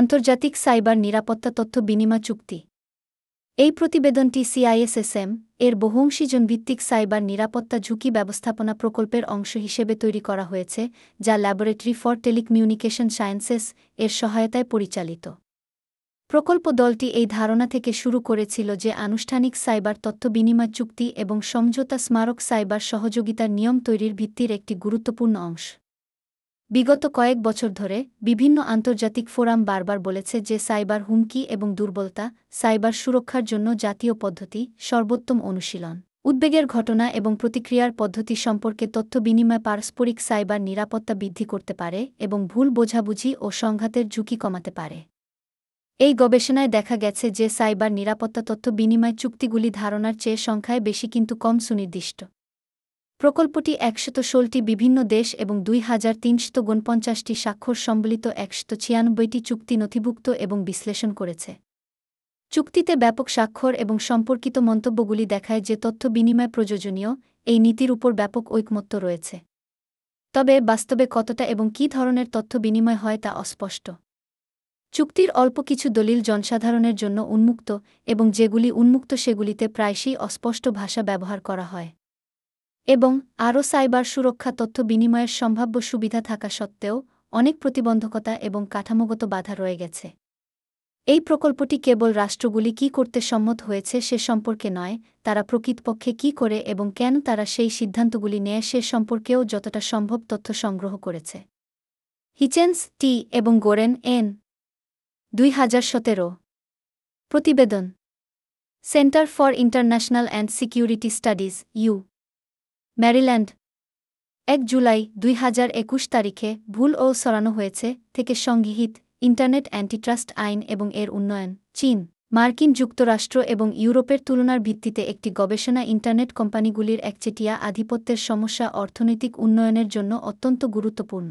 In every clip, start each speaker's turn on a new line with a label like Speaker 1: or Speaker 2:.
Speaker 1: আন্তর্জাতিক সাইবার নিরাপত্তা তথ্য বিনিময় চুক্তি। এই প্রতিবেদনটি সিআইএসএসএম এর বহুংশীজন ভিত্তিক সাইবার নিরাপত্তা ঝুঁকি ব্যবস্থাপনা প্রকল্পের অংশ হিসেবে তৈরি করা হয়েছে, যা ল্যাবরেটরি ফর টেলিকমিউনিকেশন সায়েন্সেস এর সহায়তায় পরিচালিত। প্রকল্প দলটি এই ধারণা থেকে শুরু করেছিল যে আনুষ্ঠানিক সাইবার তথ্য বিনিময় চুক্তি এবং সমঝোতা স্মারক সাইবার সহযোগিতার নিয়ম তৈরির ভিত্তির একটি গুরুত্বপূর্ণ অংশ। বিগত কয়েক বছর ধরে বিভিন্ন আন্তর্জাতিক ফোরাম বারবার বলেছে যে সাইবার হুমকি এবং দুর্বলতা, সাইবার সুরক্ষার জন্য জাতীয় পদ্ধতি সর্বোত্তম অনুশীলন। উদ্বেগের ঘটনা এবং প্রতিক্রিয়ার পদ্ধতি সম্পর্কে তথ্য বিনিময় পারস্পরিক সাইবার নিরাপত্তা বৃদ্ধি করতে পারে এবং ভুল বোঝাবুঝি ও সংঘাতের ঝুঁকি কমাতে পারে। এই গবেষণায় দেখা গেছে যে সাইবার নিরাপত্তা তথ্য বিনিময় চুক্তিগুলি ধারণার চেয়ে সংখ্যায় বেশি কিন্তু কম সুনির্দিষ্ট। প্রকল্পটি একশত ষোলটি বিভিন্ন দেশ এবং দুই হাজার তিনশত গণপঞ্চাশটি স্বাক্ষর সম্বলিত একশত ছিয়ানব্বইটি চুক্তি নথিভুক্ত এবং বিশ্লেষণ করেছে। চুক্তিতে ব্যাপক স্বাক্ষর এবং সম্পর্কিত মন্তব্যগুলি দেখায় যে তথ্য বিনিময় প্রয়োজনীয়, এই নীতির উপর ব্যাপক ঐকমত্য রয়েছে। তবে বাস্তবে কতটা এবং কী ধরনের তথ্য বিনিময় হয় তা অস্পষ্ট। চুক্তির অল্প কিছু দলিল জনসাধারণের জন্য উন্মুক্ত এবং যেগুলি উন্মুক্ত সেগুলিতে প্রায়শই অস্পষ্ট ভাষা ব্যবহার করা হয়। এবং আরও সাইবার সুরক্ষা তথ্য বিনিময়ের সম্ভাব্য সুবিধা থাকা সত্ত্বেও অনেক প্রতিবন্ধকতা এবং কাঠামোগত বাধা রয়ে গেছে। এই প্রকল্পটি কেবল রাষ্ট্রগুলি কি করতে সম্মত হয়েছে সে সম্পর্কে নয়, তারা প্রকৃতপক্ষে কি করে এবং কেন তারা সেই সিদ্ধান্তগুলি নেয় সে সম্পর্কেও যতটা সম্ভব তথ্য সংগ্রহ করেছে। হিচেন্স, টি এবং গোরেন, এন। দুই হাজার সতেরো। প্রতিবেদন। Centre for international and security studies, U. Maryland. এক জুলাই দুই হাজার একুশ তারিখে ভুল ও সরানো হয়েছে থেকে সংগৃহীত ইন্টারনেট অ্যান্টিট্রাস্ট আইন এবং এর উন্নয়ন, চীন। মার্কিন যুক্তরাষ্ট্র এবং ইউরোপের তুলনার ভিত্তিতে একটি গবেষণা ইন্টারনেট কোম্পানিগুলির একচেটিয়া আধিপত্যের সমস্যা অর্থনৈতিক উন্নয়নের জন্য অত্যন্ত গুরুত্বপূর্ণ।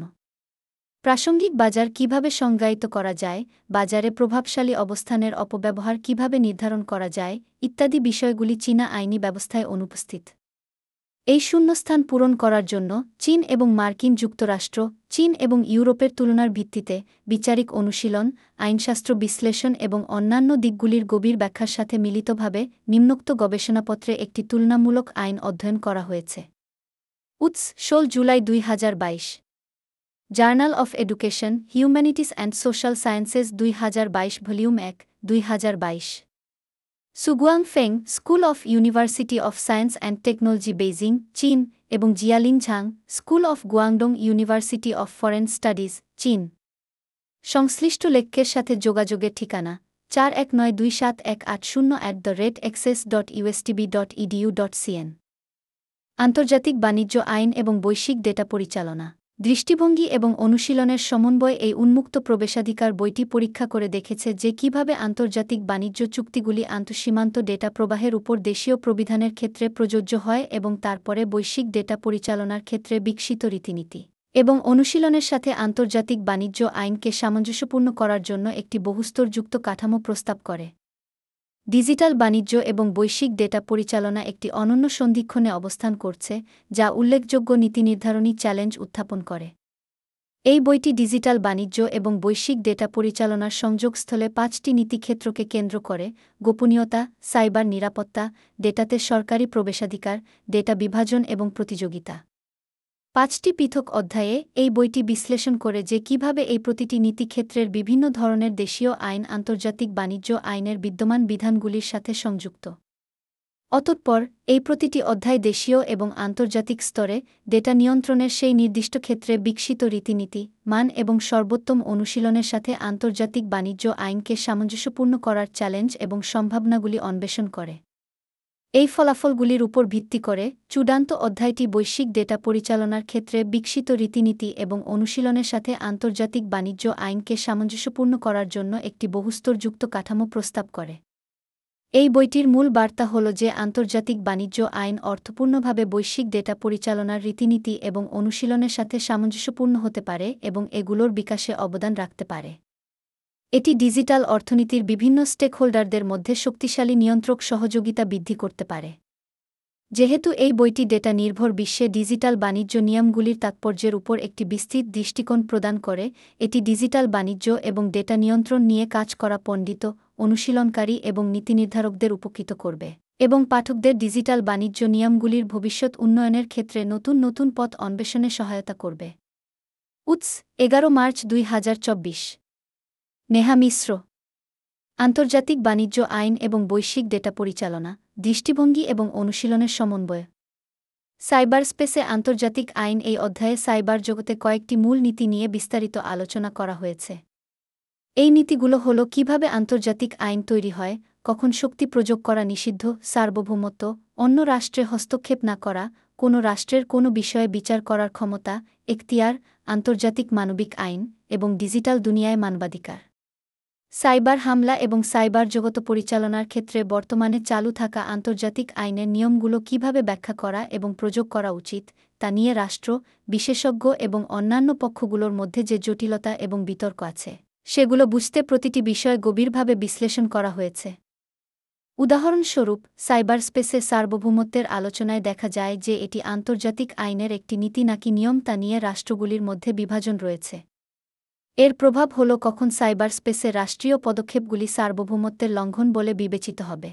Speaker 1: প্রাসঙ্গিক বাজার কীভাবে সংজ্ঞায়িত করা যায়, বাজারে প্রভাবশালী অবস্থানের অপব্যবহার কীভাবে নির্ধারণ করা যায়, ইত্যাদি বিষয়গুলি চীনা আইনি ব্যবস্থায় অনুপস্থিত। এই শূন্যস্থান পূরণ করার জন্য চীন এবং মার্কিন যুক্তরাষ্ট্র, চীন এবং ইউরোপের তুলনার ভিত্তিতে বিচারিক অনুশীলন, আইনশাস্ত্র বিশ্লেষণ এবং অন্যান্য দিকগুলির গভীর ব্যাখ্যার সাথে মিলিতভাবে নিম্নোক্ত গবেষণাপত্রে একটি তুলনামূলক আইন অধ্যয়ন করা হয়েছে। উৎস, ষোল জুলাই দুই হাজার বাইশ। Journal of education, humanities and social sciences দুই হাজার বাইশ ভলিউম এক, দুই Suguang Feng school of university of science and technology Beijing চীন এবং Jialing Zhang school of Guangdong university of foreign studies চীন সংশ্লিষ্ট লেখ্যের সাথে যোগাযোগের ঠিকানা চার এক নয় দুই সাত এক আট শূন্য at the rate excess dot USTB dot edu dot CN আন্তর্জাতিক বাণিজ্য আইন এবং বৈশ্বিক ডেটা পরিচালনা। দৃষ্টিভঙ্গি এবং অনুশীলনের সমন্বয় এই উন্মুক্ত প্রবেশাধিকার বইটি পরীক্ষা করে দেখেছে যে কীভাবে আন্তর্জাতিক বাণিজ্য চুক্তিগুলি আন্তঃসীমান্ত ডেটা প্রবাহের উপর দেশীয় প্রবিধানের ক্ষেত্রে প্রযোজ্য হয় এবং তারপরে বৈশ্বিক ডেটা পরিচালনার ক্ষেত্রে বিকশিত রীতিনীতি এবং অনুশীলনের সাথে আন্তর্জাতিক বাণিজ্য আইনকে সামঞ্জস্যপূর্ণ করার জন্য একটি বহুস্তরযুক্ত কাঠামো প্রস্তাব করে। ডিজিটাল বাণিজ্য এবং বৈশ্বিক ডেটা পরিচালনা একটি অনন্য সন্ধিক্ষণে অবস্থান করছে, যা উল্লেখযোগ্য নীতি নির্ধারণী চ্যালেঞ্জ উত্থাপন করে। এই বইটি ডিজিটাল বাণিজ্য এবং বৈশ্বিক ডেটা পরিচালনার সংযোগস্থলে পাঁচটি নীতিক্ষেত্রকে কেন্দ্র করে, গোপনীয়তা, সাইবার নিরাপত্তা, ডেটাতে সরকারি প্রবেশাধিকার, ডেটা বিভাজন এবং প্রতিযোগিতা। পাঁচটি পৃথক অধ্যায়ে এই বইটি বিশ্লেষণ করে যে কীভাবে এই প্রতিটি নীতিক্ষেত্রের বিভিন্ন ধরনের দেশীয় আইন, আন্তর্জাতিক বাণিজ্য আইনের বিদ্যমান বিধানগুলির সাথে সংযুক্ত। অতঃপর, এই প্রতিটি অধ্যায় দেশীয় এবং আন্তর্জাতিক স্তরে ডেটা নিয়ন্ত্রণের সেই নির্দিষ্ট ক্ষেত্রে বিকশিত রীতিনীতি, মান এবং সর্বোত্তম অনুশীলনের সাথে আন্তর্জাতিক বাণিজ্য আইনকে সামঞ্জস্যপূর্ণ করার চ্যালেঞ্জ এবং সম্ভাবনাগুলি অন্বেষণ করে। এই ফলাফলগুলির উপর ভিত্তি করে চূড়ান্ত অধ্যায়টি বৈশ্বিক ডেটা পরিচালনার ক্ষেত্রে বিকশিত রীতিনীতি এবং অনুশীলনের সাথে আন্তর্জাতিক বাণিজ্য আইনকে সামঞ্জস্যপূর্ণ করার জন্য একটি বহুস্তরযুক্ত কাঠামো প্রস্তাব করে। এই বইটির মূল বার্তা হল যে আন্তর্জাতিক বাণিজ্য আইন অর্থপূর্ণভাবে বৈশ্বিক ডেটা পরিচালনার রীতিনীতি এবং অনুশীলনের সাথে সামঞ্জস্যপূর্ণ হতে পারে এবং এগুলোর বিকাশে অবদান রাখতে পারে। এটি ডিজিটাল অর্থনীতির বিভিন্ন স্টেকহোল্ডারদের মধ্যে শক্তিশালী নিয়ন্ত্রক সহযোগিতা বৃদ্ধি করতে পারে। যেহেতু এই বইটি ডেটা নির্ভর বিশ্বে ডিজিটাল বাণিজ্য নিয়মগুলির তাৎপর্যের উপর একটি বিস্তৃত দৃষ্টিকোণ প্রদান করে, এটি ডিজিটাল বাণিজ্য এবং ডেটা নিয়ন্ত্রণ নিয়ে কাজ করা পণ্ডিত, অনুশীলনকারী এবং নীতিনির্ধারকদের উপকৃত করবে এবং পাঠকদের ডিজিটাল বাণিজ্য নিয়মগুলির ভবিষ্যৎ উন্নয়নের ক্ষেত্রে নতুন নতুন পথ অন্বেষণে সহায়তা করবে। উৎস, এগারো মার্চ দুই হাজার চব্বিশ। নেহা মিশ্র। আন্তর্জাতিক বাণিজ্য আইন এবং বৈশ্বিক ডেটা পরিচালনা, দৃষ্টিভঙ্গি এবং অনুশীলনের সমন্বয়। সাইবার স্পেসে আন্তর্জাতিক আইন এই অধ্যায়ে সাইবার জগতে কয়েকটি মূল নীতি নিয়ে বিস্তারিত আলোচনা করা হয়েছে। এই নীতিগুলো হল কীভাবে আন্তর্জাতিক আইন তৈরি হয়, কখন শক্তি প্রযোগ করা নিষিদ্ধ, সার্বভৌমত্ব, অন্য রাষ্ট্রে হস্তক্ষেপ না করা, কোনো রাষ্ট্রের কোনো বিষয়ে বিচার করার ক্ষমতা, এখতিয়ার, আন্তর্জাতিক মানবিক আইন এবং ডিজিটাল দুনিয়ায় মানবাধিকার। সাইবার হামলা এবং সাইবার জগত পরিচালনার ক্ষেত্রে বর্তমানে চালু থাকা আন্তর্জাতিক আইনের নিয়মগুলো কীভাবে ব্যাখ্যা করা এবং প্রযোগ করা উচিত, তা নিয়ে রাষ্ট্র, বিশেষজ্ঞ এবং অন্যান্য পক্ষগুলোর মধ্যে যে জটিলতা এবং বিতর্ক আছে, সেগুলো বুঝতে প্রতিটি বিষয় গভীরভাবে বিশ্লেষণ করা হয়েছে। উদাহরণস্বরূপ সাইবার স্পেসে সার্বভৌমত্বের আলোচনায় দেখা যায় যে এটি আন্তর্জাতিক আইনের একটি নীতি নাকি নিয়ম তা নিয়ে রাষ্ট্রগুলির মধ্যে বিভাজন রয়েছে। এর প্রভাব হল কখন সাইবার স্পেসে রাষ্ট্রীয় পদক্ষেপগুলি সার্বভৌমত্বের লঙ্ঘন বলে বিবেচিত হবে।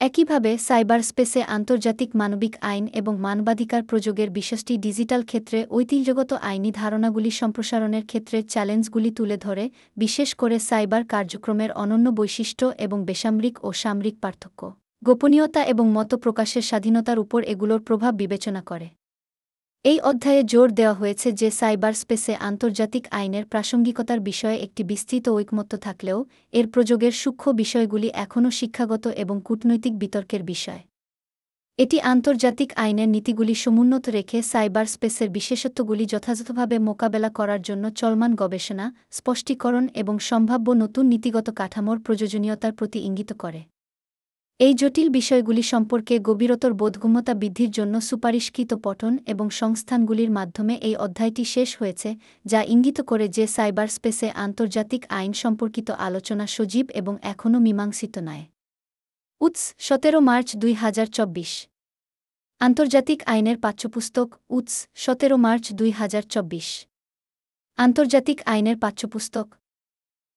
Speaker 1: একইভাবে সাইবার স্পেসে আন্তর্জাতিক মানবিক আইন এবং মানবাধিকার প্রযোগের বিষয়টি ডিজিটাল ক্ষেত্রে ঐতিহ্যগত আইনি ধারণাগুলি সম্প্রসারণের ক্ষেত্রে চ্যালেঞ্জগুলি তুলে ধরে, বিশেষ করে সাইবার কার্যক্রমের অনন্য বৈশিষ্ট্য এবং বেসামরিক ও সামরিক পার্থক্য। গোপনীয়তা এবং মত প্রকাশের স্বাধীনতার উপর এগুলোর প্রভাব বিবেচনা করে। এই অধ্যায়ে জোর দেওয়া হয়েছে যে সাইবার স্পেসে আন্তর্জাতিক আইনের প্রাসঙ্গিকতার বিষয়ে একটি বিস্তৃত ঐকমত্য থাকলেও এর প্রযোগের সূক্ষ্ম বিষয়গুলি এখনও শিক্ষাগত এবং কূটনৈতিক বিতর্কের বিষয়। এটি আন্তর্জাতিক আইনের নীতিগুলি সমুন্নত রেখে সাইবার স্পেসের বিশেষত্বগুলি যথাযথভাবে মোকাবেলা করার জন্য চলমান গবেষণা, স্পষ্টীকরণ এবং সম্ভাব্য নতুন নীতিগত কাঠামোর প্রয়োজনীয়তার প্রতি ইঙ্গিত করে। এই জটিল বিষয়গুলি সম্পর্কে গভীরতর বোধগম্যতা বৃদ্ধির জন্য সুপারিশকৃত পঠন এবং সংস্থানগুলির মাধ্যমে এই অধ্যায়টি শেষ হয়েছে, যা ইঙ্গিত করে যে সাইবার স্পেসে আন্তর্জাতিক আইন সম্পর্কিত আলোচনা সজীব এবং এখনও মীমাংসিত নয়। উৎস, সতেরো মার্চ দুই হাজার চব্বিশ। আন্তর্জাতিক আইনের পাঠ্যপুস্তক, উৎস, সতেরো মার্চ দুই হাজার চব্বিশ। আন্তর্জাতিক আইনের পাঠ্যপুস্তক